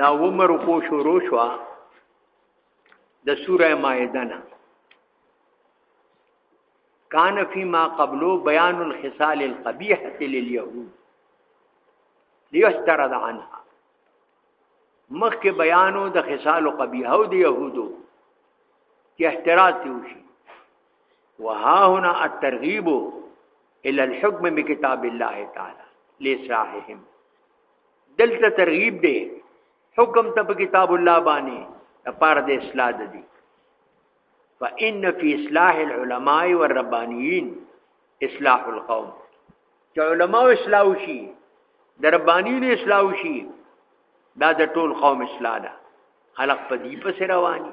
دا عمر کو شروع شو د سوره مائده نه کان فيما قبلو بیان الخصال القبيحه لليهود ليحترز عنها مخکې بیانو د خصال قبیحه او د يهودو کې احتراز دی وشي وها هنا الترغيب الى الحكم بكتاب الله تعالى لصاحبهم دلته ترغیب دی حکم ته په کتاب الله باندې لپاره د اصلاح دي فإن في إصلاح العلماء والربانيين إصلاح القوم چې علماء اصلاح وشي د ربانيين اصلاح وشي دا د ټول قوم اصلاح ده خلق په دې پس رواني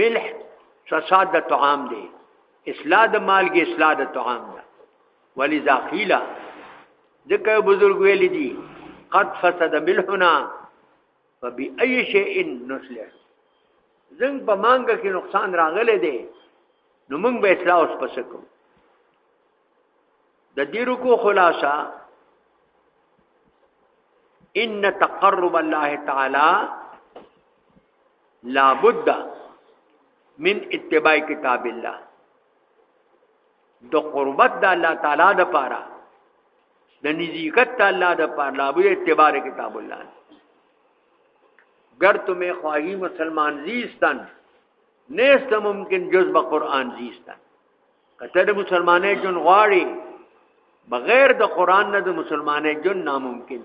ملح فساد د طعام دی اصلاح د مالګې اصلاح د طعام ده ولی ذاخیلا ذکر بزرگ ویل دي قد فسد ملحنا فبأي شيء نصلح زنګ په مانګ کې نقصان راغله دی نو موږ به اصلاح اوس پس کوو د دې رکو خلاصہ ان تقرب الله تعالی لابد من اتباع کتاب الله د قربت د الله تعالی د پاره د نزیکت د الله د پاره لابد اتباع کتاب الله گر تمہیں خواہی مسلمان زیستن نیست ممکن جز با قرآن زیستن کتر مسلمانه جن غواړي بغیر د قران نه د مسلمانه جن ناممکن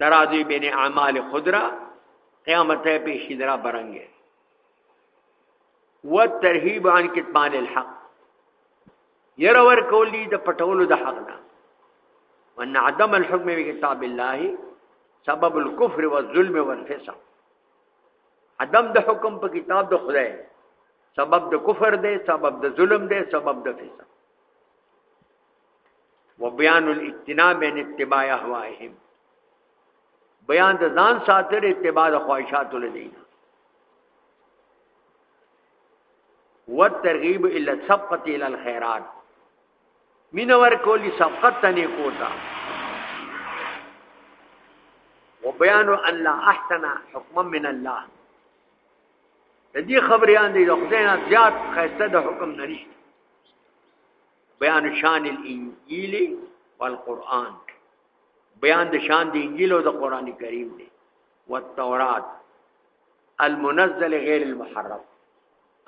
ترازی بین اعمال خدرا قیامت ہے پیشی درا برنگے و ترہیب عن کتمان الحق ير ور کول دي د پټولو د حق نه وان عدم الحكم بكتاب الله سبب الكفر والظلم والفسق عدم د حکم په کتاب د خدای سبب د کفر دی سبب د ظلم دی سبب د فسق وبيان الاجتناب عن اتباع اهوائهم بیان د ځان ساتل اتباع د خواهشاتو لدی والترغيب الى السبقه الى الخيرات مینور کولی سبقت تنی کوتا وبيان ان لا احسن حكما من الله د دې خبرې اندې د خدای نه زیات خسته د حکم نشته بیان شان الانجیل والقران بیان د شان د انجیل او د قران کریم دی والتورات المنزل غیر المحرف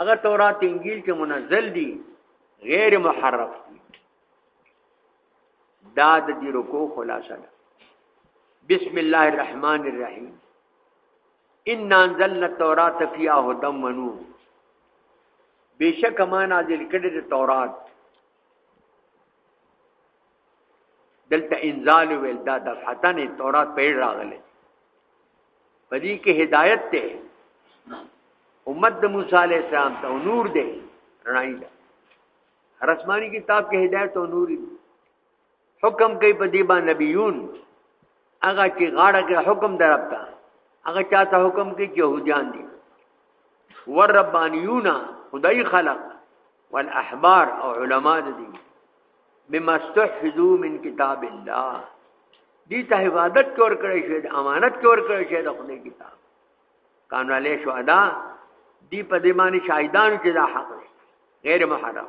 اگر تورات انجیل کې منزل دي غیر محرف دي دا د دې رکو خلاصه ده بسم الله الرحمن الرحیم ان انزلنا التوراۃ فیها هدى ونور بشک ما نازل کړی د تورات دلته انزال ویل دا د فتن تورات په راغله پدې کې هدایت ته امت د موسی علی السلام ته نور دی رڼای ده رسمانی کتاب کې هدایت او نور دی حکم کوي په دې باندې نبيون هغه چې غاړه کې حکم درپتا هغه چاته حکم کوي چې يهوديان دي ور ربانيون خدای خلق والاحبار او علما دي بما استحفظوا من کتاب الله دي ته عبادت کور کړی شوی د امانت کور کړی شوی د خدای کتاب قانون علی شهدا دي په دې باندې شاهدان چې دا حق دی غیر محرم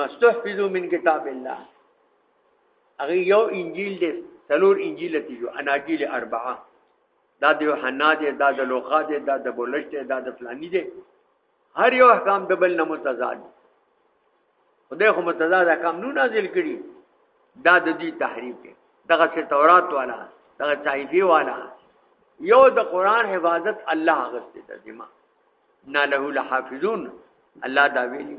مستحفظو من کتاب الله هغه یو انجیل دی څلور انجیل دی جو اناجیل اربعه دا د یوحنا دی دا د لوقا دی دا د بولس دی دا د فلانی دی هر یو احکام د بل نه متضاد خدای خو متضاد احکام نو نازل کړي دا د دې تحریف دی دغه څه تورات والا دغه صحیفه والا یو د قران حفاظت الله غوښته د ذمہ نه له لحافظون الله دا ویلی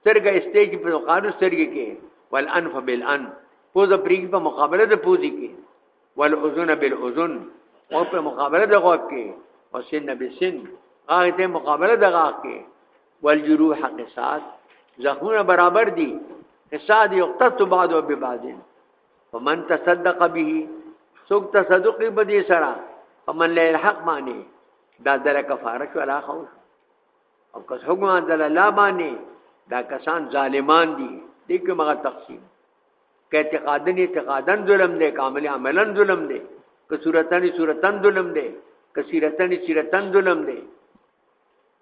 سترګه استیګ په قانون سترګه کې والانف بالان پوز پریګ په مقابله د پوزي کې والاذن بالاذن او په مقابله د غوږ کې او سن بسن هغه ته مقابله د غاښ کې والجروح قصاص زخمونه برابر دي قصاد یقتص بعد او ببعض ومن تصدق به سوق تصدق به دي سره ومن له الحق معنی دا دره کفاره شو علا خوش او کس حکم عدل الله باندې دا کسان ظالمان دي دې کې مغه تقسیم کې اعتقادن اعتقادن ظلم دی کامل عملن ظلم دی که صورتن صورتن ظلم دی که سیرتن سیرتن ظلم دی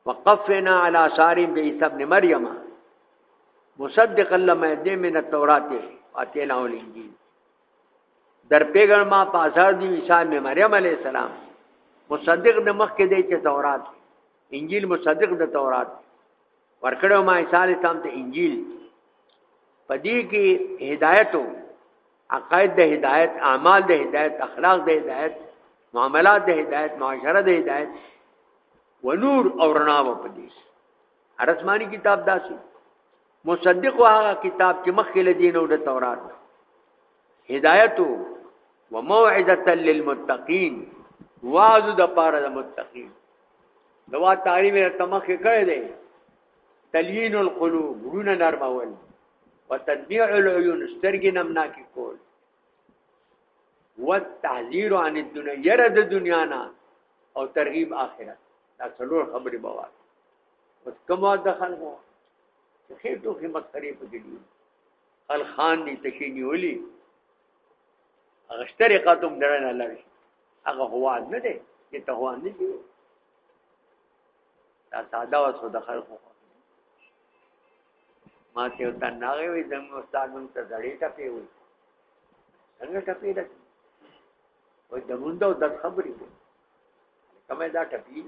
وقفنا على آثار عيسى ابن مريم مصدقا لما يدي من التوراة واتينا الانجيل در پیغمبر ما پاسار دی عیسی ابن مریم علیہ السلام مصدق د مخ کې دی چې تورات انجیل مصدق د تورات ورکړو ما عیسی علیه السلام ته انجیل پدې کې هدایت او عقاید د هدایت اعمال د هدایت اخلاق د هدایت معاملات د هدایت معاشره د هدایت ونور او رڼا و پدې ارسمانی کتاب داسي مصدق هغه کتاب چې مخکې له دین او د تورات هدایت و موعظه للمتقین واعظ د پاره د متقین دوا تعریف یې تمخ کړی دی تلین القلوب ګونه نرمول وتدبيع العيون سترګې نمنا کې کول والتحذير عن الدنيا يرد دنیا نه او ترغیب آخرت دا څلور خبرې بوار بس کوم دخل مو خې ټوخې مسخرې پکې دي خلخان دي تکې نیولي هغه طریقه تم درنه لري هغه هوا نه ده چې ته هوا نه شي دا ساده وسو د خلکو ما ته یو تن ناغه وي زموږ استاد مون ته زړې ټپې وي څنګه ټپې ده او د مونږ د خبرې کومه دا ټپې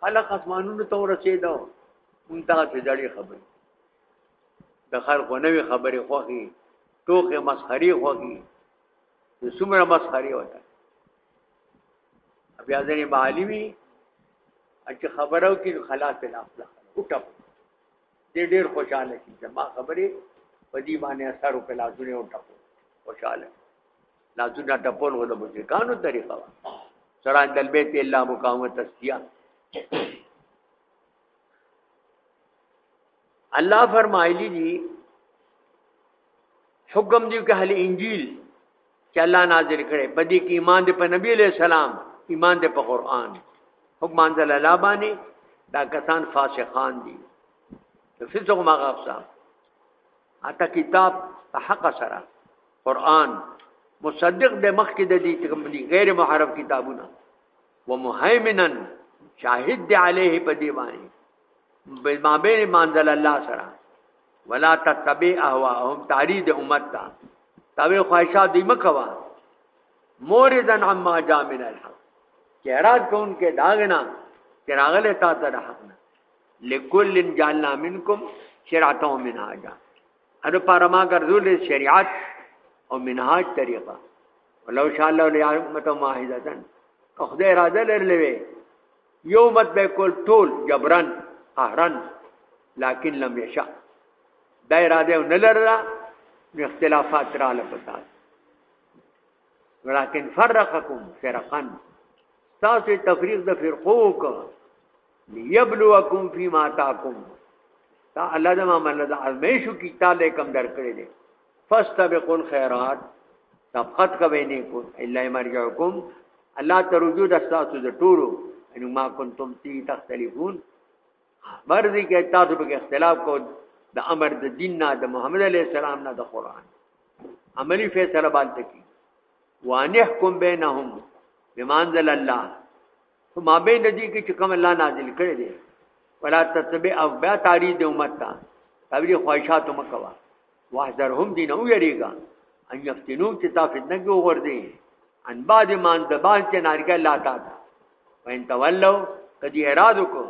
خلق اسمانونو ته ورسېدو مونږ ته په زړې خبرې د خلکو نوې خبرې خوخي ټوکې مسخري خوخي نو څومره مسخري وته بیا ځنې معالی وي چې خبرو کې خلاص نه افلا وټپ دې ډېر خوشاله شي چې ما خبرې په دې باندې اثر وکړ لازمه وټپ خوشاله لازمه ټپول ولا مجھے قانون طریقه سره دلبیت الله مقام تسکیه الله فرمایلی دی حکم دی که اهل انجیل چې الله نازل کړي په دې کې ایمان دې په نبی له سلام ایمان دې په قران حکم انزل الله باندې دا کسان فاسقان دي فسق ما غفصا اته کتاب په حق سره قران مصدق د مخ کې د دې کوم غیر محرم کتابونه ومهيمنا شاهد دی عليه په دی باندې بما بين منزل الله سره ولا تتبع اهواهم تعريض امت تا تابع خواهشات دی مکوا موردن عما جاء من الحق چې اعتراض کون کې داغنا چې راغله تا ته حق نه لکل جعلنا منکم شرعتو من حاجه انو پاره ما ګرځول شریعت او منهاج طریقه ولو شاء الله لعمت واحده او خدای اراده لرلوي یو مت به کول ټول جبران قهرن لكن لم يشاء دا اراده نه لرله نو اختلافات را لپتاس ولكن فرقكم فرقا تاسو تفریق د فرقو وکړه ليبلوکم فيما تاکم دا الله دما مل دا ازمیشو کی تعالی کم در کړی دی فاستبقوا الخيرات صفقت کوي نه کو الا مرجعکم الله ترجو د تاسو د ټولو ان ما کنتم تی تختلفون مرضی کې تاسو به اختلاف کو د امر د دین نه د محمد علی السلام نه د قران عملی فیصله باندې کی وانحکم بینهم بمانزل الله په مابین د دې کې چې کوم الله نازل کړی دی ولا تتبع او بیا تاریخ د امت ته تبلیغ خواهشات مکوا واحذرهم دین او یریګا ان یفتنو چې تا فتنه کې وګرځي ان بعد مان د باز چې نارګه الله تعالی وین تولو کدی اعتراض وکړو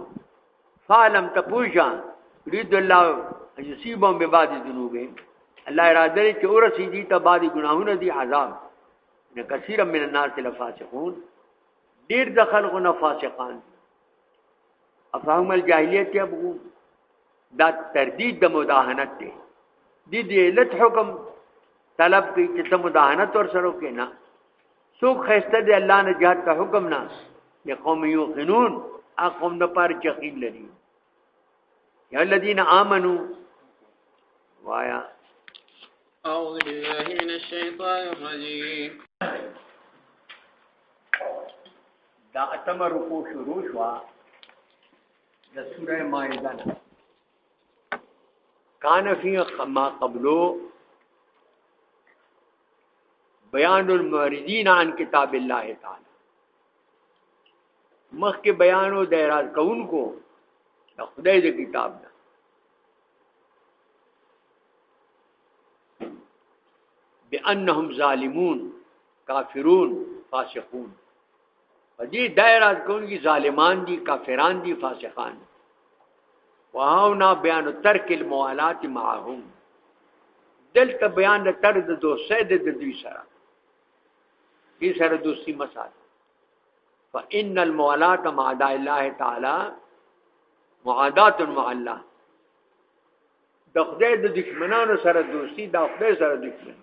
فعلم تپوشا رید الله یصيبهم ببعض ذنوبهم الله اراده لري چې اورسي دي ته بعضي ګناهونه دي عذاب نه کثیر من الناس لفاسقون ډیر د خلکو نه فاسقان افهم الجاهلیت یبغون دا تردید د مداهنت دی د دې علت حکم طلب کوي چې ته مداهنت ور سره کې نه څوک خسته دی الله نه جهاد ته حکم نه لقوم یوقنون اقوم د پاره یقین لري یا الذین آمنو وایا أعوذ بالله من الشيطان الرجيم دا اتمه رکو شروع شو د سوره مائده نه کان فی ما قبلو بیان المعرضین عن کتاب الله تعالی مخکې بیانو د اعتراض کوونکو د خدای د کتاب نه بانهم ظالمون کافرون فاسقون په دې دایره کون کې ظالمان دي کافران دي فاسقان دي وهاونا بیان ترک الموالات معهم دلته بیان د تر د دوسه د دوی سره دې سره دوستی مسال فان الموالات مع الله تعالی معادات مع الله د خدای د دشمنانو سره دوستی د خدای سره دشمنی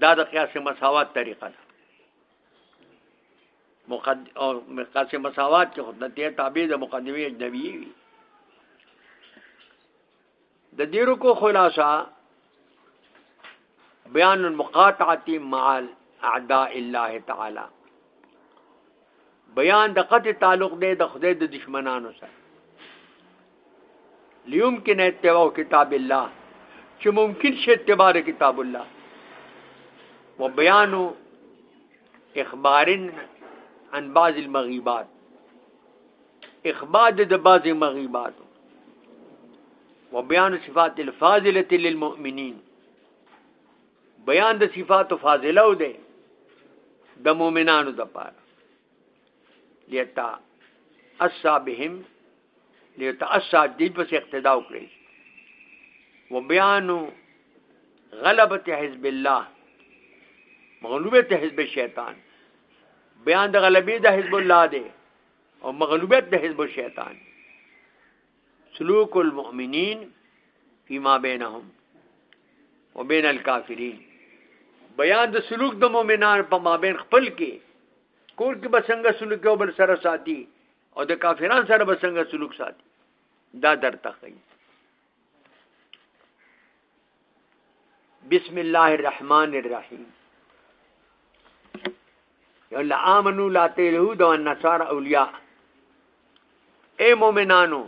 دا د قیاس مساوات طریقه ده مقد او قیاس مساوات کې خود ته تابع د مقدمه اجنبي وي د دې رکو خلاصہ بیان المقاطعه مع اعداء الله تعالی بیان د قطع تعلق دی د خدای د دشمنانو سره لیمکن اتباع کتاب الله چې ممکن شي اتباع کتاب الله و بیان اخبار عن بعض المغیبات اخبار د بعض مغیبات و بیان صفات الفاضله للمؤمنین بیان د صفات فاضله او ده د مؤمنانو د پاره لیتا اصحابهم لیتا اصحاب دی پس اقتدا وکړي و بیان غلبت حزب الله مغلوبت حزب شیطان بیان د غلبې د حزب الله دی او مغلوبت د حزب شیطان سلوک المؤمنین فيما بينهم وبين الكافرين بیان د سلوک د مؤمنان په مابین خپل کې کور کې بسنګ سلوک یو بل سره ساتي او د کافرانو سره بسنګ سلوک ساتي دا درته کوي بسم الله الرحمن الرحیم یلا امنو لا تلهو د النصار اولیاء اے مومنانو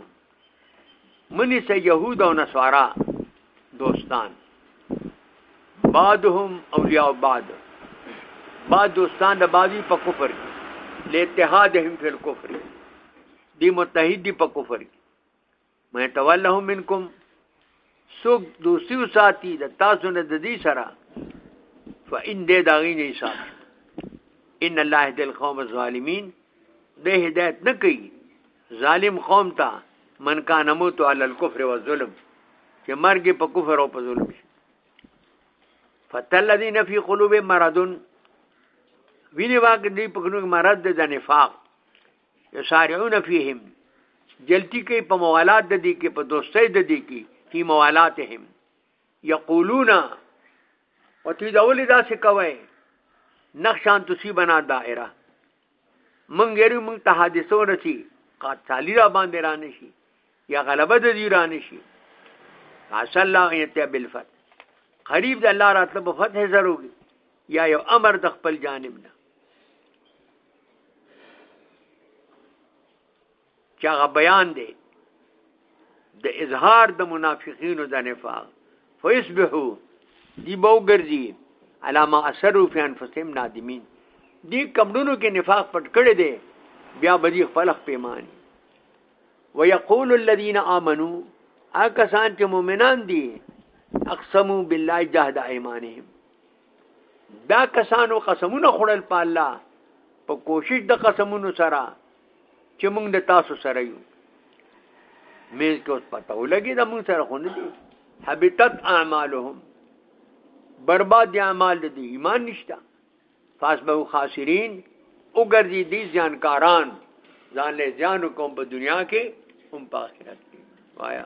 منی سے یهود او نصارا دوستان بعضهم اولیاء بعض بعض دوستان د بعضی په کفر کې له اتحادهم فی الکفر دی متحد دی په کفر کې مې تولهم منکم سوق دوستي وساتي د تاسو نه د دې سره فإن دې دا غي نه حساب ان الله دل قوم الظالمین دې هدایت نه کوي ظالم قوم ته من کان موت علی الكفر والظلم چې مرګ په کفر او په ظلم شي فتلذین فی قلوب مرض ویني واګ دې په کوم مرض د نفاق یسارعون فیهم جلتی کوي په موالات د دې کې په دوستۍ د دې کې فی موالاتهم یقولون او تی دا ولې دا څه کوي نقشان تسی بنا دائره مونږ یې مونږ ته حادثو رسی قاتلی را باندې را نشي یا غلبه د دې را نشي عسى الله ان يتي بالفتح قریب د الله راتله په فتح زروږي یا یو امر د خپل جانب نه چې هغه بیان دی د اظهار د منافقینو د نفاق فیسبحو دی به وګرځي علامه اثرو فی انفسهم نادمین دی کمډونو کې نفاق پټ کړی دی بیا به دی خپل پیمانی ويقول الذين امنوا اکسان چې مؤمنان دي اقسموا بالله جهد ايمانهم دا کسانو قسمونه خړل په الله په کوشش د قسمونو سره چې موږ د تاسو سره یو مې کې اوس پته ولګي دا موږ سره خو نه دي حبتت اعمالهم برباد دي اعمال دي ایمان نشته فاسبو خاسرین وګرځي دي ځانکاران ځان له ځانو کوم په دنیا کې هم په آخرت کې وایا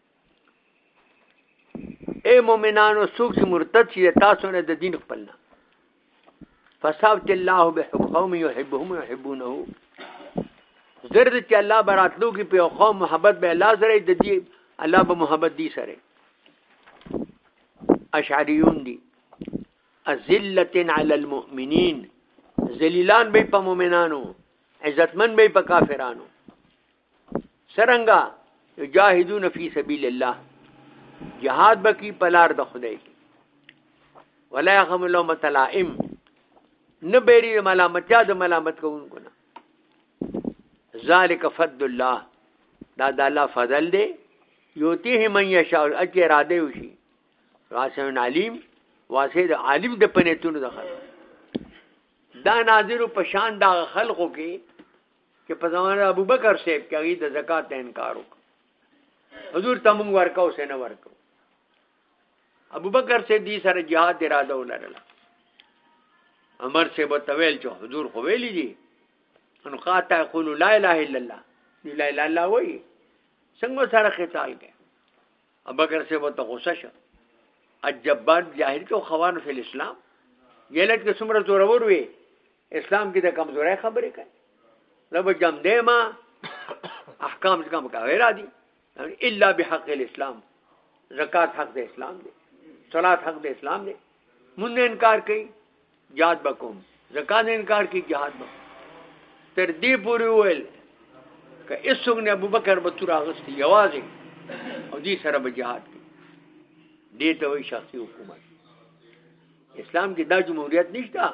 اے مومنانو څوک چې مرتد شي تاسو نه د دین خپل نه فصابت الله بحب قوم يحبهم ويحبونه زر دې چې الله براتلو کې په قوم محبت به الله سره د دې الله به محبت دي سره اشعریون دي ذلت علی المؤمنین ذلیلان به په مؤمنانو عزتمن به په کافرانو سرنګا یجاهدون فی سبیل الله جهاد بکی پلار د خدای کی ولا يخم لوم تلائم نه بیری ملامتیا د ملامت کوونکو نه ذالک فضل الله دا د الله فضل دی یوتیه من یشاء اجر اراده وشي واسع علیم واسع عالم د پنیتونو د خلق دا ناظر په شان دا خلقو کې چې په زمانه د ابوبکر صاحب کې هغه د زکات نه انکار وکړ حضور ته مونږ ورکاو سه نه ورکو ابوبکر صاحب دې سره jihad اراده ولرله عمر صاحب ته ویل چې حضور خو ویلي دي ان قاطع يقول لا اله الا الله لا اله الا الله وایي څنګه سره قتال کوي ابکر سے وته غوسه شه اجبان جاهل کو خوان فی الاسلام یلټ کې څومره زورور وي اسلام کې د کمزوري خبرې کوي لبه جام دې ما احکام څنګه مکاوي را دي الا بحق الاسلام زکات حق د اسلام دی صلات حق د اسلام دی مونږ انکار کوي جهاد به کوم زکات نه انکار کی جهاد به تر دې پورې وویل که هیڅوک نه ابوبکر به تور اغستی یوازې او دې سره به جهاد کوي دې ته وایي شخصي حکومت اسلام کې دا جمهوریت نشته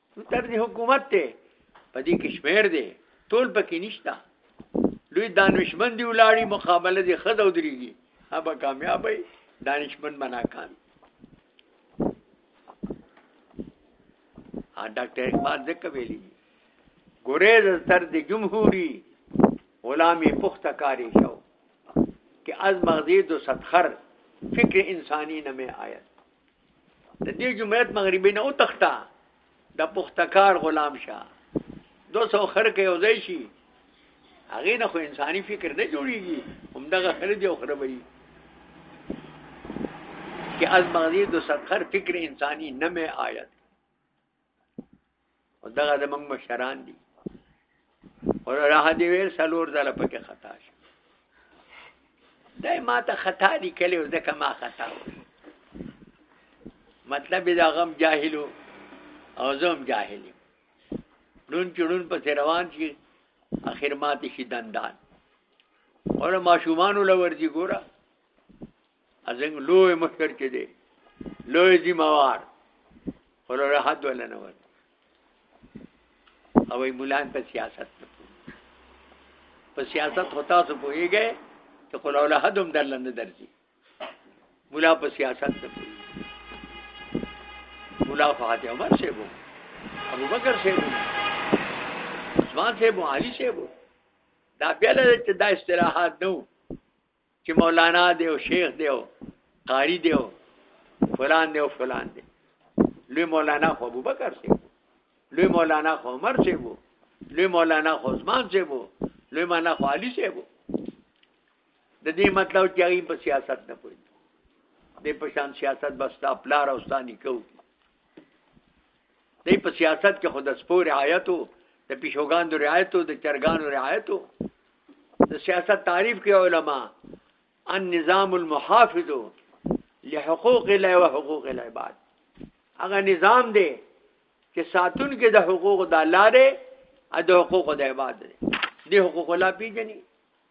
تر دې حکومت ته پدې کې شمیر دی ټول پکې نشتا لوی دانشمند دی ولاړی مقابله دې خد او دريږي هغه کامیاب وي دانشمند بنا کام ا ډاکټر اقبال ځکه ویلي ګریز تر دې جمهوری غلامی پخته کاری شو کہ از مغزی دو ستخر فکر انسانی نمی آیت د دې جمهوریت مغربي نه وتښته د پختکار غلام شه دو سو خر کې یو ځای شي هغه نه خو انساني فکر نه جوړیږي هم دغه خر دی او خر وي کې از مغزي د سخر فکر انساني نه مې آیت او دغه د موږ مشران دي او راه دی ویل سلور ځله پکې خطا شو دای ما ته خطا دي کلی ځکه ما خطا مطلب دا غم جاهلو او زم جاهل ډون چړون په روان شي اخر ماته شي دندان اور ماشومان ولورځي ګوره ازنګ لوی مشر چې دی لوی ذمہوار ولر حد ولا نه وت او ای مولان په سیاست په سیاست هوتا سو پويږي چې قول ولا حد هم درل نه درځي مولا په سیاست نه پوي مولا فاتح عمر شه وو ابو بکر شه وو عثمان شه وو علي شه وو دا بیا له چې دا استراحت نو چې مولانا دی او شیخ دی او قاری دی او فلان دی او فلان دی لوی مولانا خو ابوبکر سی لوی مولانا خو عمر سی وو لوی مولانا خو عثمان سی وو لوی مولانا خو علي سی وو د دې مطلب چې هغه په سیاست نه پوي د پشان سیاست بس تا پلار او ستاني کوي دی په سیاست کې خود سپو رعایت او د پیشوګانو رعایت او د چرګانو رعایت او د سیاست تعریف کې علما ان نظام المحافظ لحقوق الله او حقوق العباد هغه نظام دی چې ساتون کې د حقوق د الله دی او د حقوق د عباد دی د حقوق الله پیژني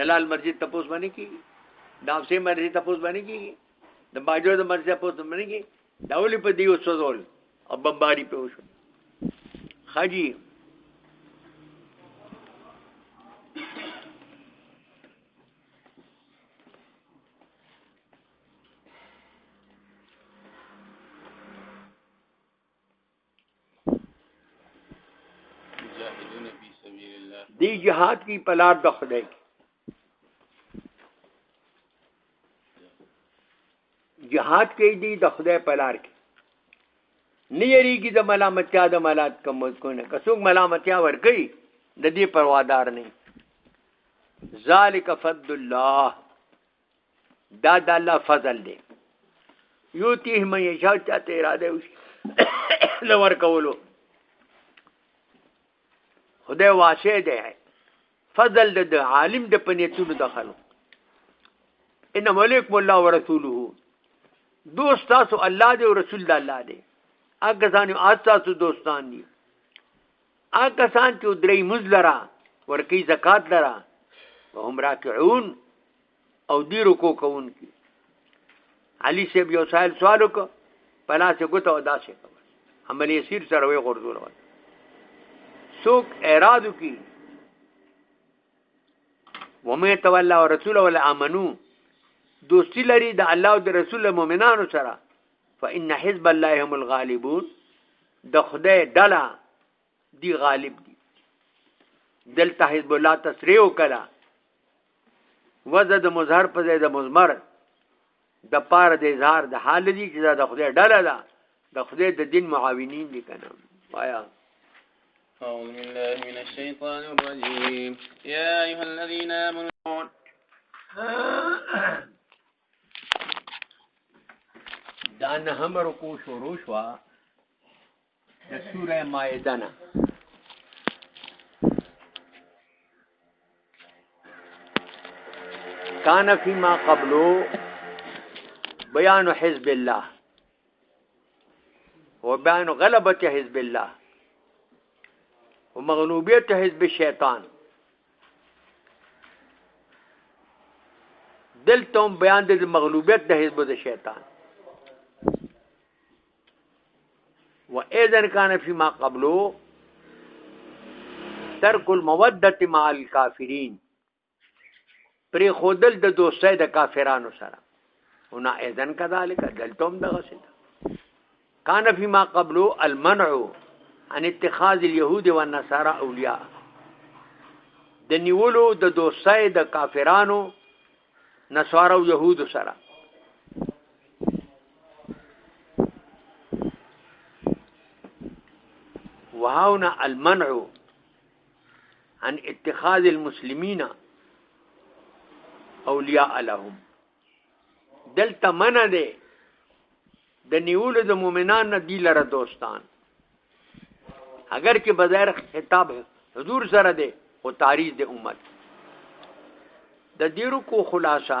دلال مرجی تپوس باندې کیږي د افسه مرجی تپوس باندې کیږي د باجو د مرجی تپوس باندې کیږي دا ولې په دیو سوزول او بمباری په وشو خاجی دی جهاد کی پلار د خدای جهاد کوي دی د خدای پلار کې نه یریږي د ملامتیا د ملات کم مزګونه که څوک ملامتیا ورګي د دې پروادار نه ذالک فضل الله دا د الله فضل دی یو تیه مې یشا چاته اراده وشي د ورکولو خدای واسع دی فضل د عالم د پنیتونو دخلو ان ملک الله ورسوله دوست تاسو الله دی او رسول الله دی هغه ځان تاسو دوستان دي هغه کسان چې درې مز لره ورکی زکات لره وهم راکعون او دی رکو کوون کی علی صاحب یو سائل سوال وک پلا سے ګوت او داسې کول عمل یسیر سره وی غردول ول سوک اعراض کی ومه تولا او رسول ول امنو دوستی لري د الله او د رسول مؤمنانو سره فان حزب الله هم الغالبون د خدای ډله دی غالب دی دلته حزب الله تسریع وکړه وزد مظهر په ځای د مزمر د پار د اظهار د حال دي چې دا د خدای ډله ده د خدای د دین معاونین دي کنه وایا أعوذ بالله من الشيطان الرجيم يا أيها الذين آمنوا دا نه هم رکو شروع شو د سوره مائده نه کان فيما قبلو بیان حزب الله وبيان غلبة حزب الله ومغلوبية حزب الشيطان دلته هم بیان د مغلوبیت د حزب د شیطان و اذن کان فی ما قبلو ترک الموده مع الكافرین پرې خودل د دوستۍ د کافرانو سره هنا اذن كذلك دلتم دغسل كان فيما قبل المنع عن اتخاذ اليهود والنصارى اولياء د نیولو د دوستۍ د کافرانو نصارو او يهودو سره وهاونا المنع ان اتخاذ المسلمین اولیاء لهم دلته منع ده د نیولو د مؤمنان نه دی لره دوستان اگر کې بظاهر خطاب حضور سره ده او تاریخ د امت د دیرو کو خلاصہ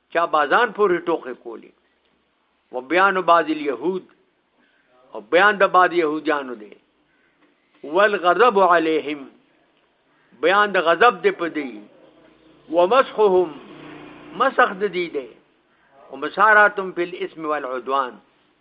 چا بازان پورې ټوخې کولی و بیان بعض اليهود او بیان د بعض يهوديانو دی والغضب عليهم بیان د غضب دی په دی ومسحهم مسخ د دی دی ومساراتم فی الاسم والعدوان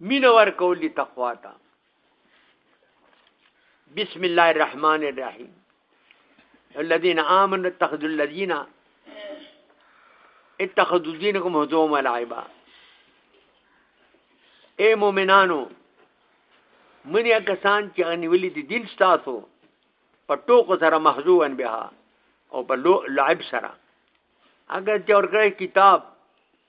مینه ورکول دي تقوا ته بسم الله الرحمن الرحیم الذين آمنوا اتخذوا الذين اتخذوا دينكم هزوا ولعبا اے مومنانو منیا کسان چې انولي دي دین ستاسو په ټوکو سره محزوان بها او په لعب سره اگر چې ورکړی کتاب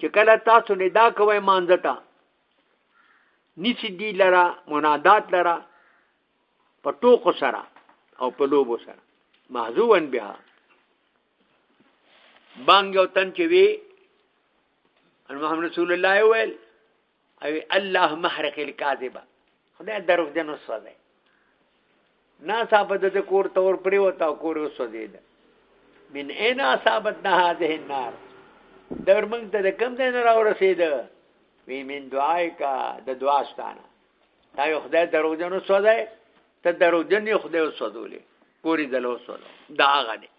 چې کله تاسو ندا کوئ مانځه ته نیسی دی لرا منادات لرا په ټوکو سره او په لوبو سره محذوبن بها بانګ یو تن چې وی محمد رسول الله ویل او الله محرق الكاذب خدای دروغ جن وسوځي نا صاحب د کور تور پرې وتا کور وسوځي ده من اين اصابت نه هذه النار در موږ ته د کم ځای نه راورسېد وی من دعای کا د دعا ستانه تا یو خدای دروغ جن وسوځي ته دروغ جن یو خدای وسوځولې پوری دلو وسوځي دا هغه دی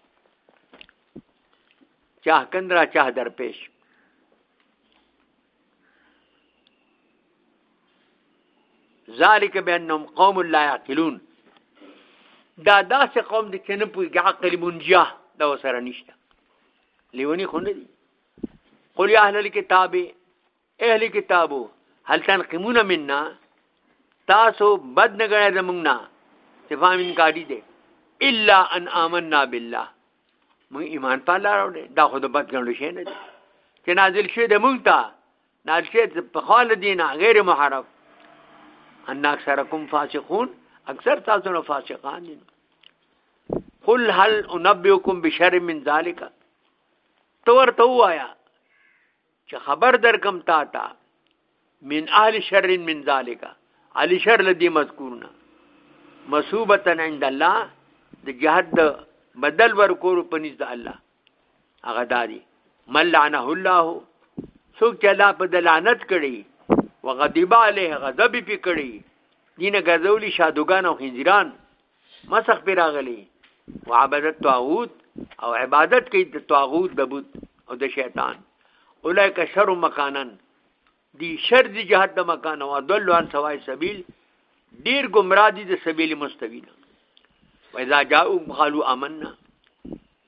چاه کندرا چاه در پیش ذالک بانهم قوم لا يعقلون دا داسې قوم دي چې نه پوهېږي عقل منجا دا وسره نشته لیونی خو نه دي قل یا اهل الكتاب اهل کتابو هل تنقمون منا تاسو بد نه غړې زمونږ نه صفام انکاری دي الا ان آمنا بالله مونږ ایمان په الله راوړې دا خو د بد غنډو شي نه دي چې نازل شي د مونږ ته نازل شي په خال دینه غیر محرف ان اکثرکم فاسقون اکثر تاسو نه فاسقان دي قل هل انبئکم بشر من ذالک تو ورته وایا چې خبر درکم تا تا من اهل شر من ذالک علی شر لدی مذکورنا مصوبتا عند الله د جهاد د بدل ورکور په نس د الله هغه دادی ملعنه الله څوک چې الله په دلانت کړي وغضب عليه غضب پی کړي دینه غزولی شادوغان او خنجران مسخ پی راغلی وعبدت طاغوت او عبادت کوي د طاغوت د بت او د شیطان اولئک شر مکانن دی شر دی جهاد د مکان او ادل عن سوای سبیل ډیر گمراه دي د سبیل مستوین و اذا جاءوا قالوا آمنا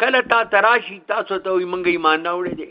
کله تا تراشی تاسو ته وي منګ ایمان نه وړي دي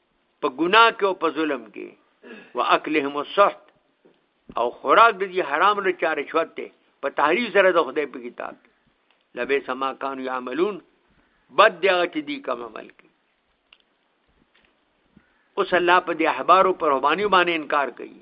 په ګناه کې او په ظلم کې واکلهم السحت او خوراک د دې حرام له چا رشوت دی په تحریف سره د خدای په کتاب لبه سما کانو یعملون بد دی هغه چې دی کوم عمل کوي اوس الله په دې احبارو پر ربانی باندې انکار کوي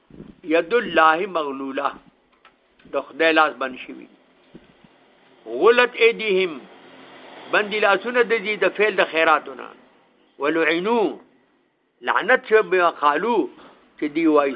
ید الله مغلوله د خدای لاس بند شوی غلت ایدیهم بندی لاسونه د دې د فعل د خیراتونه ولعنو لعنت شو بیا قالو چې دی وایي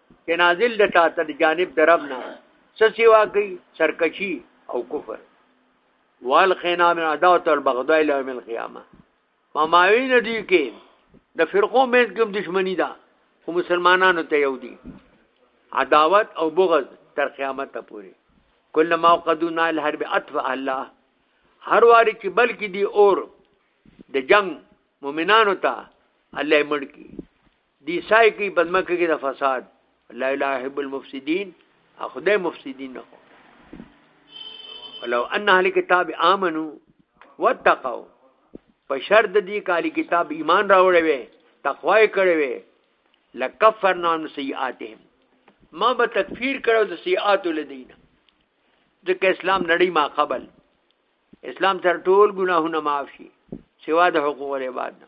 چې نازل د تا تر جانب د رب نه څه سیوا کوي سرکشي او کفر والخینا من عداوت البغضاء الى يوم القيامه ما ماوین دي کې د فرقو مې کوم دشمنی ده خو مسلمانانو ته یو دي عداوت او بغض تر قیامت پورې کله ما قدونا الحرب اطفئ الله هر واري چې بلکې دی اور د جنگ مؤمنانو ته الله مړ کی دی سای کی په ځمکه کې د فساد لا اله الا المفسدين خدای مفسدين نه ولو ان اهل کتاب امنو واتقوا په شرط د دې کالی کتاب ایمان راوړې وي تقوا یې کړې وي لکفرنا عن سیئاتهم ما به تکفیر کړو د سیئات لدینا ځکه اسلام نړۍ ما قبل اسلام تر ټول ګناهونه معاف شي سوا د حقوق العباد نه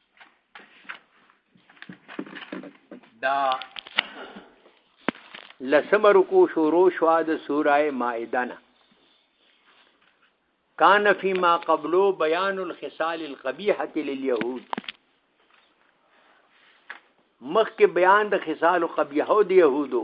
دا لسم رکو شروع شوا د سوره مائده نه کان فی ما قبلو بیان الخصال القبیحه لليهود مخکې بیان د خصال قبیحه د يهودو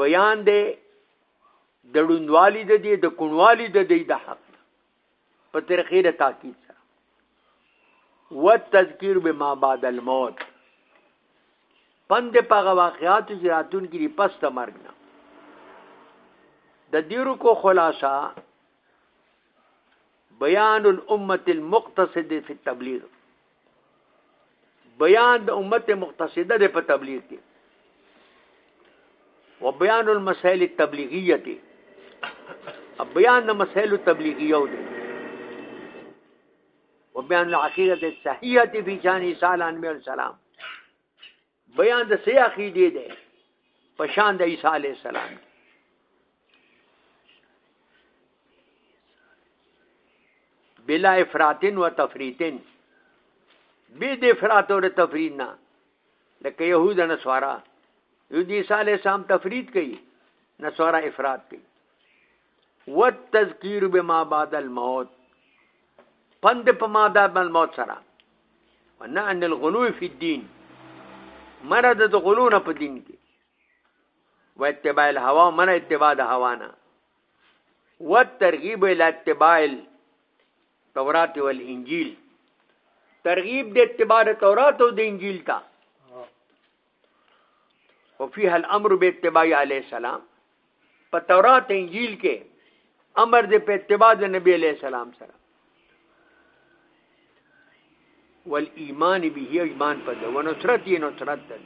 بیان دی د ړوندوالي د دی د کونوالي د دی د حق په طریقې د تاکید سره و تذکیر به ما بعد الموت پند پاغه واقعات چې راتون کې پس د مرګ نه د دیرو کو خلاصہ بیان الامه المقتصد فی التبلیغ بیان د امت مقتصده ده په تبلیغ کې و بیان المسائل التبلیغیه دي بیان د مسائل تبلیغیه دي و بیان العقیده الصحیحه فی شان عیسی علیه السلام بیان د سی عقیده ده په شان د عیسی علی السلام دی بلا افراطن و تفریطن بی د افراط او تفرید نه لکه يهود نه سوارا یو دي صالح سام تفرید کوي نه سوارا افراط کوي والتذکیر بما بعد الموت پند په ما بعد الموت سره ونه عن الغلو فی الدین مره د غلو نه په دین کې و اتباع الهوا مره اتباع د هوا نه و ترغیب ال اتباع التورات والانجیل ترغیب د اتباع د تورات او د انجیل ته وفيها الامر باتباع عليه السلام په تورات انجیل کې امر دې په اتباع د نبی عليه السلام سره والایمان به ایمان په دو نصرت یې نصرت ده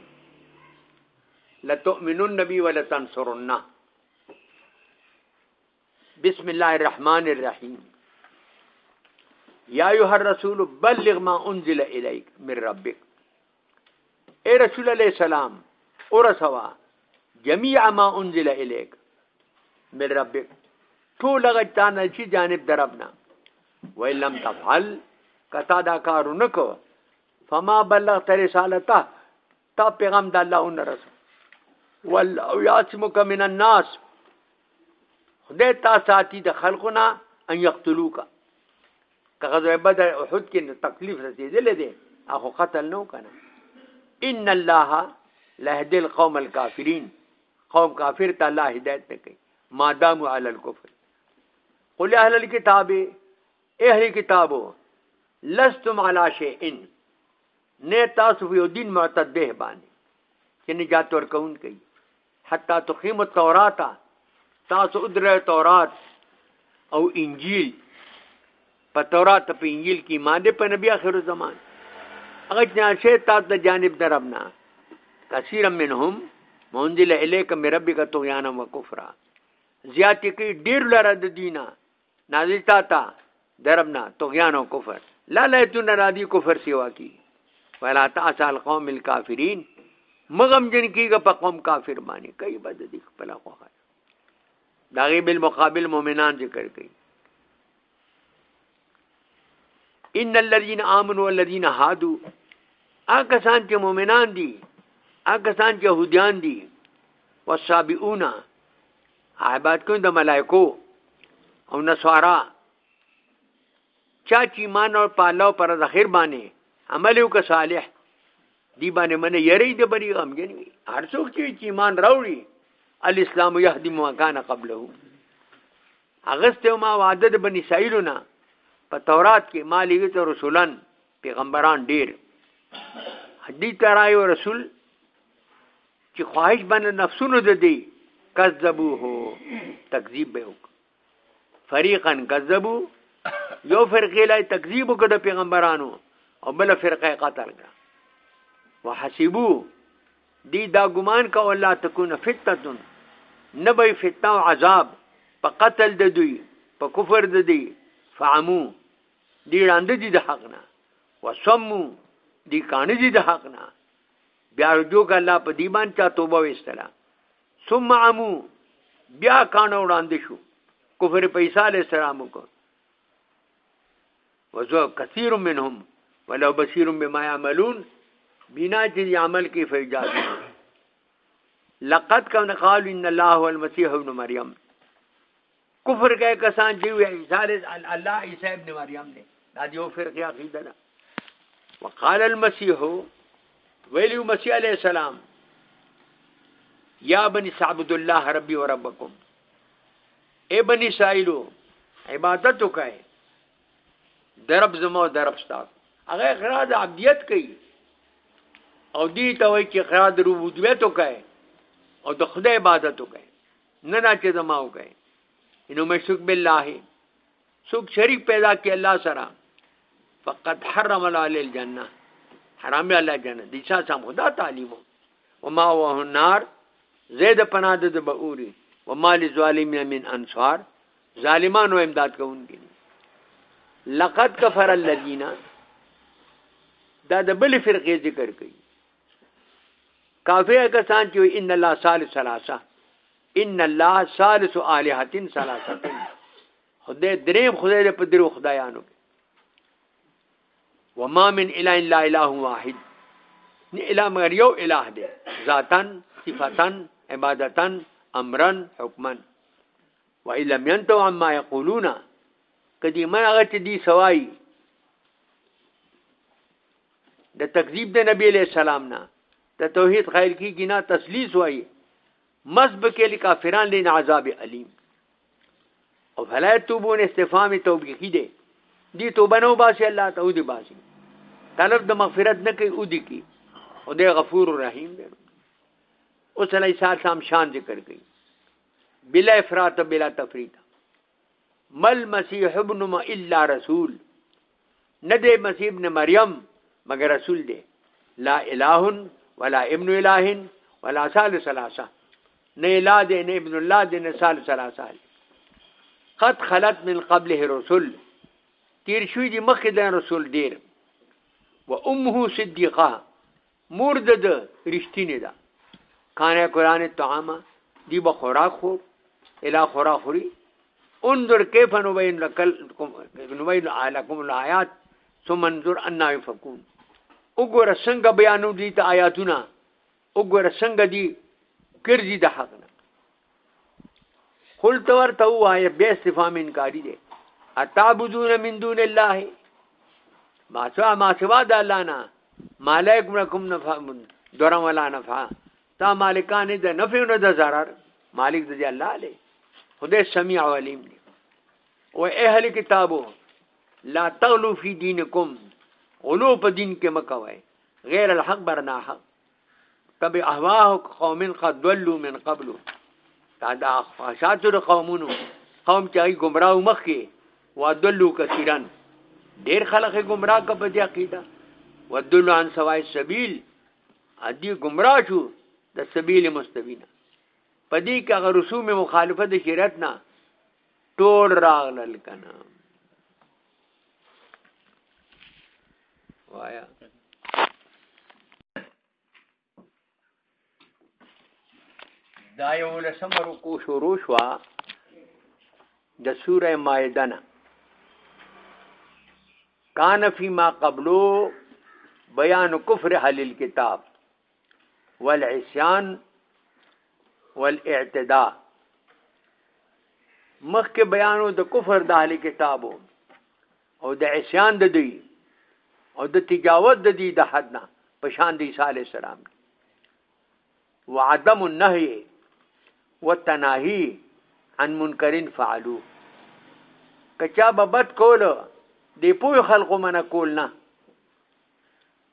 لتؤمنون نبی ولتنصرنه بسم الله الرحمن الرحیم یا ایها الرسول بلغ ما انزل الیک من ربک اے رسول علیہ السلام ورسوا جميع ما انزل اليك من ربك ټول هغه تا نه چې جانب دربنا وان لم تفعل کتا دا کار نه کو فما بلغت رسالته تا پیغام د الله نه رسو والله يعصمك من الناس خدای تا ساتي د خلقنا ان يقتلوك که غزوه بدر احد کې تکلیف رسیدلې دي اخو قتل نو کنه ان الله لهدي القوم الكافرين قوم کافر ته الله هدایت نه کوي ما دام علی الكفر قل اهل الكتاب اهل کتابو لستم علی شیء نه تاسو یو دین معتد به باندې چې نجات ورکون کوي حتی تقیم التورات تاسو ادره تورات او انجیل په تورات په انجیل کې ایمان دی په نبی اخر زمان هغه چې نشه تاسو د جانب دربنا کثیر منهم منزل الیک من ربک طغیانا و کفرا زیات کې ډیر لره د دینه نازل تا تا دربنا طغیان او کفر لا لا تن رادی کفر سیوا کی ولا تعسى القوم الكافرين مغم جن کیږي په قوم کافر باندې کوي بد دي خپل خوخه دا غي بل مقابل مؤمنان ذکر کوي ان الذين امنوا والذين هادوا هغه سان چې مؤمنان دي هغه سان چې يهوديان دي والسابئون عبادت کوي د ملائکو او نسوارا چا چې ایمان او په الله او پر د خیر باندې عمل یو که صالح دی باندې منه یری د بری غمګن وي هر څوک چې ایمان راوړي الاسلام یهدی ما کان قبله اغست ما وعده د بنی اسرائیلونه په تورات کې مالیږي ته رسولان پیغمبران ډیر حدیث راي رسول چې خواهش باندې نفسونو د دی کذبوه تکذیب به وک فریقا کذبو یو فرقه لای تکذیب وک د پیغمبرانو او بل فرقه قتل کړه وحسبو دی دا ګمان کا الله تكون فتنه نبی فتنه او عذاب په قتل د دوی په کفر د دوی فعمو دی وړاندې دي د حق نه وسمو دی کانه دي د حق نه بیا رجوع کا الله په دې باندې چا توبه وستله ثم عمو بیا کانه وړاندې شو کفر په عیسی علی السلام کو وزو کثیر منهم ولو بصیر بما يعملون بنا چې عمل کې فیجاز لقد كان قال ان الله هو المسيح ابن مريم کفر کوي کسان چې وي عیسی الله عیسی ابن مریم دی دا دیو فرقه عقیده ده وقال المسيح ویلی مسیح علیہ السلام یا بنی سعبد الله ربی و ربکم اے بنی سائلو عبادت وکای درب زمو درب ستا هغه اقرار د عبدیت کوي او دی ته وای چې اقرار د ربوبیت وکای او د خدای عبادت وکای نه دا چې زما وګي انو مشرک بالله څوک شریک پیدا کی الله سره فقط حرم علی الجنه حرام علی الجنه دي چا سم خدا تعلیم او ما وه نار زید پناه د بوري و مال ظالمین من انصار ظالمانو امداد کوونکی لقد کفر الذین دا د بل فرقې ذکر کوي کافر کسان چې ان الله ثالث ثلاثه ان الله ثالث الہتین ثلاثه خدای دریم خدای په درو خدایانو وما من اله الا اله واحد نه اله مگر یو اله دی ذاتن صفاتن عبادتن امرن حکمن و ان لم ينتهوا عما يقولون کدی مرغه چې دی سوای د تکذیب د نبی علیہ السلام نه د توحید قائل کیږي نه تسلیث وایي مذب کې لکافران لین عذاب علیم او فلا توبون استفهام توبیخی دی دی توبه نو باسي الله ته او دی باسي طلب د مغفرت نه کوي او دی کی او دی غفور رحیم دی اوس علی سات سام شان ذکر کوي بلا افراط بلا تفریط مل مسیح ابن ما الا رسول نه دی مسیح ابن مریم مگر رسول دی لا اله ولا ابن اله ولا ثالث ثلاثه نه اله دی نه ابن الله دی نه ثالث ثلاثه قد خلت من قبله رسول تیر شوی دی مخکې د رسول ډیر و امه صدیقه مور د ده رښتینې ده کان یکولان الطعام دی به خوراک خو الا خوراک خوري انظر کیف نبین لکل نبین لکم الایات ثم انظر ان یفکون وګوره څنګه بیانو دي ته آیاتونه وګوره څنګه دي ګرځي د حق نه قلت ورته وایه به استفهام انکاری دی اتعبدون من دون الله ما سوا ما سوا د الله نه مالک لكم نفع ضرر ولا نفع تا مالکان د نفع نه د ضرر مالک د الله له خدای سميع عليم دی او اهل کتابو لا تغلو فی دینکم غلو په دین کې مکوای غیر الحق برنا حق تبع اهواه قوم قد ضلوا من قبل دا دا خواهشاتو د قومونو قوم چې هغوی ګمراه و مخکې وضلوا کثیرا ډېر خلک یې ګمراه که په دې عقیده وضلوا عن سواء السبیل ادي ګمراه شو د سبیل مستبینه په دې کې هغه رسوم مخالفت د شریعت نه ټول راغلل کنه وایا دا یو لسم رکو شروع شو د سوره مائده نه کان فی ما قبلو بیان کفر حل الكتاب والعصيان والاعتداء مخکې بیانو د کفر د اهل کتابو او د عصيان د دوی او د تجاوز د دې د حد نه په شان د عیسی علی السلام وعدم النهي والتناهي عن منکر فعلوه کچا ببد کول دی پوی خلقو منه کول نه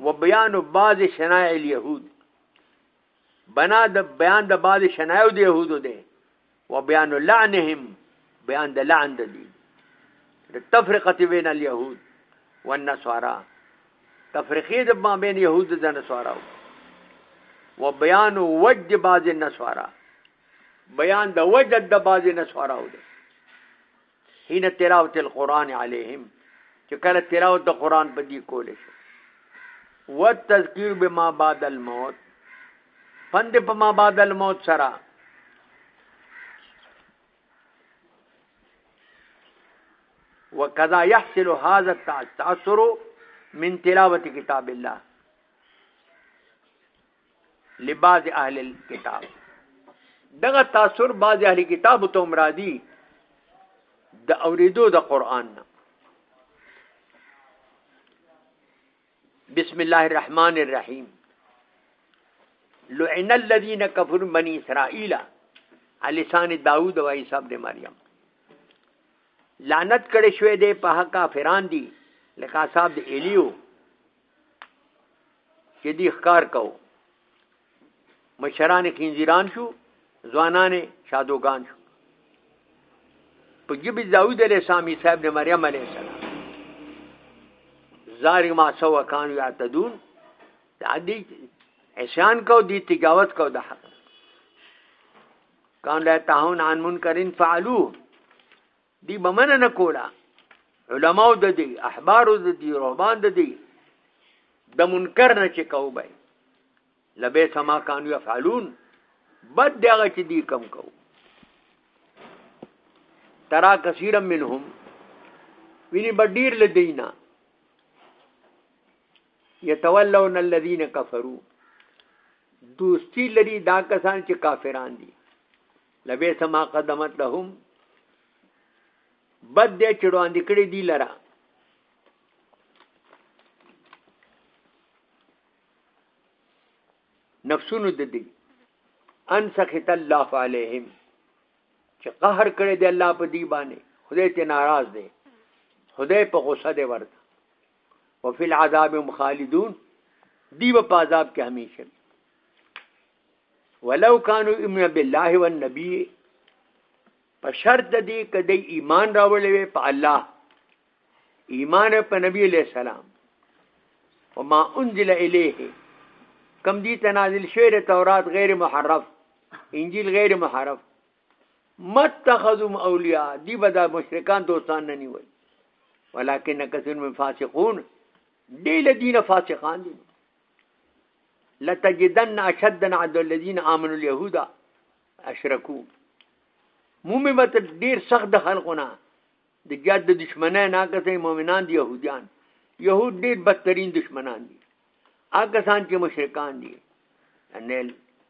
وبيان بعض شنائع اليهود بنا د بیان د بعض شنائع د يهودو ده وبيان لعنهم بیان د لعن د دي د تفرقه بین اليهود والنصارى تفرقه د ما بین يهود د نصارا و بیان وجد بعض النصارا بیان د وجد د بعض النصارا و حين تلاوت القرآن عليهم چې کله تلاوت د قرآن په دې کول شي والتذکیر بما بعد الموت پند په ما بعد الموت سره وکذا يحصل هذا التاثر من تلاوت کتاب الله لباز اهل الكتاب دغه تاثر باز اهل کتاب ته مرادي د اوریدو د قران نه بسم الله الرحمن الرحیم لعن الذين كفروا بني اسرائيل على لسان داوود او عيسى ابن مريم لعنت کړي شوې دي په کافران دي لکه صاحب د الیو چې دی ښکار کو مشران خنزیران شو ځوانان شادوګان شو په جبی داوود علیه السلام عیسی ابن مریم علیه السلام زاری ما سو کان یعتدون دا دی احسان کو دی تجاوز کو د حق کان لا تهون عن منکرین فعلوه دی به منه نه کوله علماء د دی احبار د دی رهبان د دی د منکر نه چې کو به لبه سما کانو يفعلون بد دغه چې دی کم کو ترا کثیر منهم ویني بډیر لدینا یتولون الذین کفروا دوستی لري دا کسان چې کافران دي لبیس ما قدمت لهم بد دې چې وړاندې کړی دی لره نفسونو د دې ان سخط الله علیهم چې قهر کړی دی الله په دی باندې خدای ته ناراض دی خدای په غوسه دی ورته وفي العذاب هم خالدون دی په عذاب کې همیشه ولو کانو امن بالله والنبي په شرط د دې کدی ایمان راولې وي په الله ایمان په نبی علیہ السلام وما انزل الیه کم دی تنازل شعر تورات غیر محرف انجیل غیر محرف متخذم اولیاء دی بدا مشرکان دوستان نه نیول ولکن کثیر من فاسقون دی لدین فاسقان دی لتجدن اشد عدو الذين امنوا اليهود اشرکو مومي به تر ډیر سخت د خلکو نه د جد د دشمنۍ نه کسې مؤمنان دي يهوديان يهود ډیر بدترین دشمنان دي هغه کسان چې مشرکان دي ان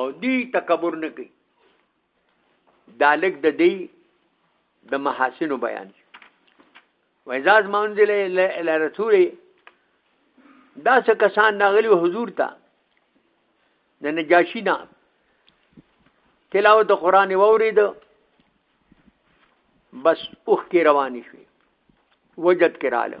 او دی تکبر نه کوي دا لګ د دی د محاسنو بیان وایزاز منزل الی رسول دا څه کسان ناغلی حضور ته د نجاشی نه تلاوت قرآن وورید بس اوخ کې روانې شوې وجد کې رااله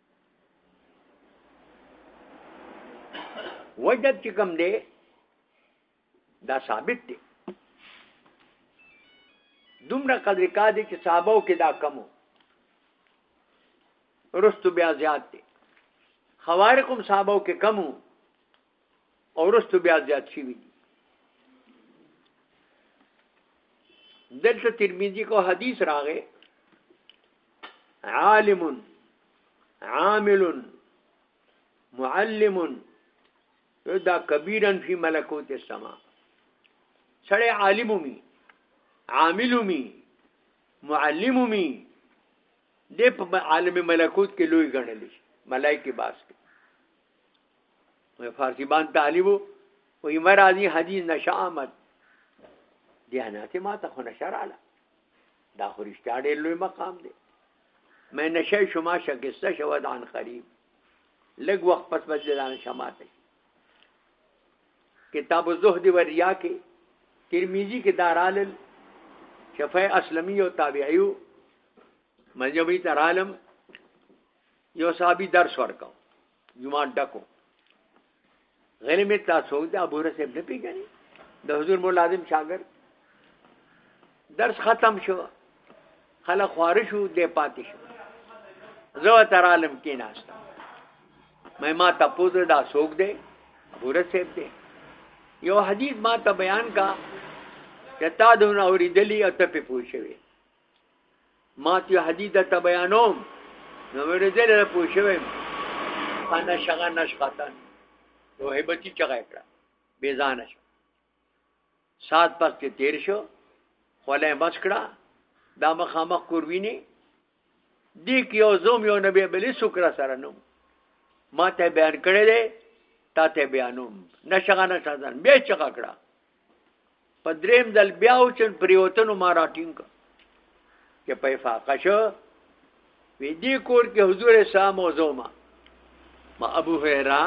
وجد چې کوم دی دا ثابت دی دومره قدر قادی چې صحابه کې دا کمو رستو بیا زیات دی خوارقم صحابه کې کمو او وروسته بیا زیات شوي دي دلته ترمذی کو حدیث راغې عالم عامل معلم دا کبیرا فی ملکوت السما سړی عالم می عامل می معلم می د عالم ملکوت کې لوی ګڼل شي ملائکه باس کې وي فارسی باندې طالب وي مرادي حدیث نشه آمد دیانات ما ته خو نشه رااله دا خو رښتیا ډېر لوی مقام دی مې نشه شما شګسته شو د ان قریب لږ وخت پس پس ځان شماته کتاب الزهد و ریا کې ترمذی کې دارال شفای اسلمی او تابعیو منځوي ترالم یو صحابي درس ورکاو جمعه ډکو غیر می تاسو د ابو هرره صاحب نه پیګنی د حضور مولا اعظم شاګر درس ختم شو خلا خارشو د پاتې شو زه تر عالم کې ناشته مې ما ته پوز دا سوق دی ابو هرره صاحب دی یو حدیث ما ته بیان کا کتا دونه اوریدلی او ته په پوښوي ما ته حدیث درته بیانوم نو ویډیو دې نه پوه شوی انا شغا نشقتن نو هیبتی چغه کړه بیزان شو سات پس ته تیر شو خلای بس کړه دا مخامخ کوروینه دې کې یو زوم یو نبی بلی سکرا سره نو ما ته بیان کړی دی تا ته بیانوم نشغا نشقتن بیا چغه کړه په دریم دل بیا او چن پریوتنو ما راټینګ چې په افاقه شو وی دی کور کې حضور اسلام او زوما ما ابو هريره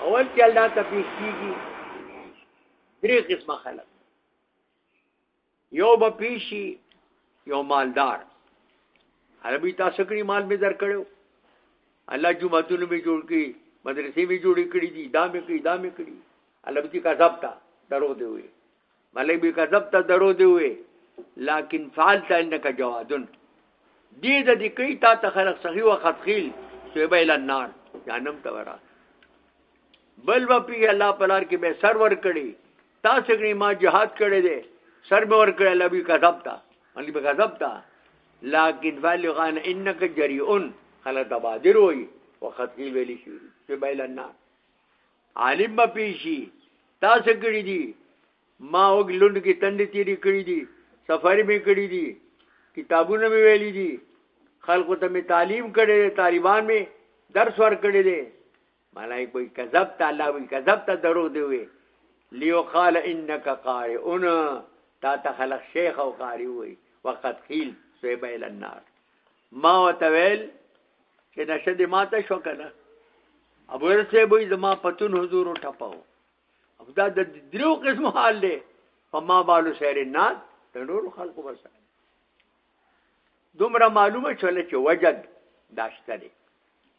اول کې الله ته پیش کیږي درې قسمه خلک یو به پیشي یو مالدار عربي تاسو کړي مال می در کړو الله جمعتون می جوړ کړي مدرسې می جوړې کړې دي دا می کړي دا می کړي الله به کا ضبط درو دی وي ملک به کا ضبط درو دی وي لكن فعلت انك جواد دې د دې کوي تا ته خلق صحي او خطخيل شعبه الى النار جانم تورا بل و پی الله پلار کې به سرور کړي تا څنګه ما جهاد کړی دی سر مې ور کړی لبي کذب تا ان به کذب تا لكن فالغان انك جريء خلا تبادر وي وخت کې ویلي شي چې بایل نه عالم به پیشي تاسو کړی دي ما وګ لوند کې تند تیری کړی دي سفر می کړی دي کتابونه می ویلي دي خلکو ته می تعلیم کړی دي طالبان می درس ور کړی دي ملائک وی کذب ته الله وی کذب ته درو دی وی لیو قال انک قارئ ان تا ته خلق شیخ او قاری وی وقت قیل سویبه ال النار ما وتویل چې نشه دې ماته شو کنه ابو رسې به زما پتون حضور او ټپاو خدا د دریو قسم حال دی په ما بالو سیر الناس د نور خلق ورسره دومره معلومه شول چې وجد داشته دی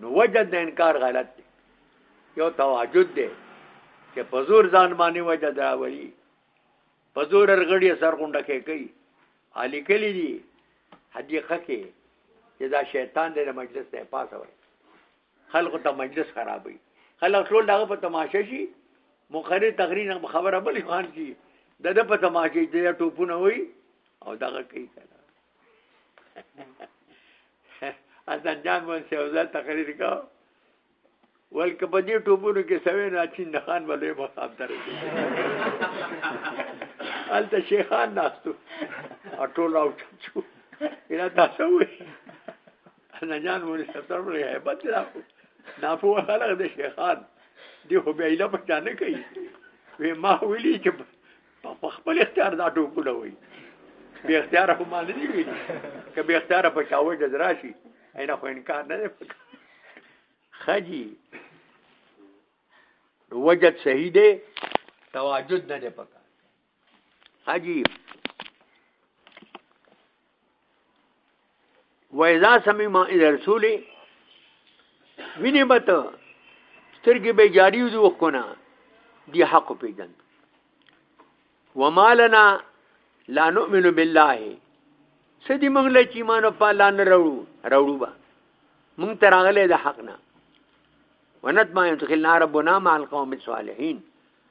نو وجه د انکار غلط دی یو تواجد دی چې په زور ځان باندې وجه دراولي په زور رغړی سر غونډه کې کوي علي کلی دی حدیقه کې چې دا شیطان دی د مجلس نه پاسه وي خلکو ته مجلس خرابوي خلک ټول دغه په تماشه شي مخری تقریر خبره بل خان کی د د په تماشه دې ټوپونه وي او دغه کوي حسن جان مون سه اوزه تقریر کا ول کبه دې ټوبونو کې سوي نه چین نه خان ولې مقام درې الته شیخان ناستو ټول راو چو اله تاسو وي حسن جان مون سه تر ولې هیبت لا نه په خلک دې شیخان دې خو به ایله پټانه کوي وې ما ویلي چې په خپل اختیار دا ټوکونه وایي به اختیار په مان نه وی که به اختیار په چاوي د راشي اینا خو انکار نه دی خجی وجد صحیح دی تواجد نه دی پکا خجی وایذا سمي ما الى رسول ویني بت سترګې به جاری وي وکونه دی حق پیجن وما لنا لا نؤمن بالله سدي موږ له چې ایمان په الله نه راوړو راوړو با موږ تراغله د حق نه ونتما يدخلنا ربنا مع القوم الصالحين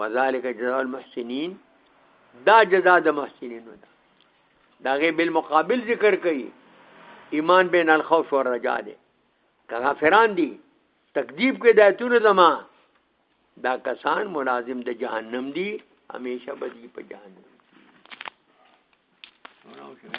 وذالک جزاء المحسنین دا جزاء د محسنینو ده دا غي بالمقابل ذکر کوي ایمان بین الخوف والرجاء ده کافران دي تکذیب کې دایتونه زما دا کسان ملازم د جهنم دي همیشه بدی په جهنم کې